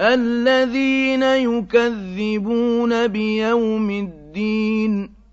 الَّذِينَ يُكَذِّبُونَ بِيَوْمِ الدِّينِ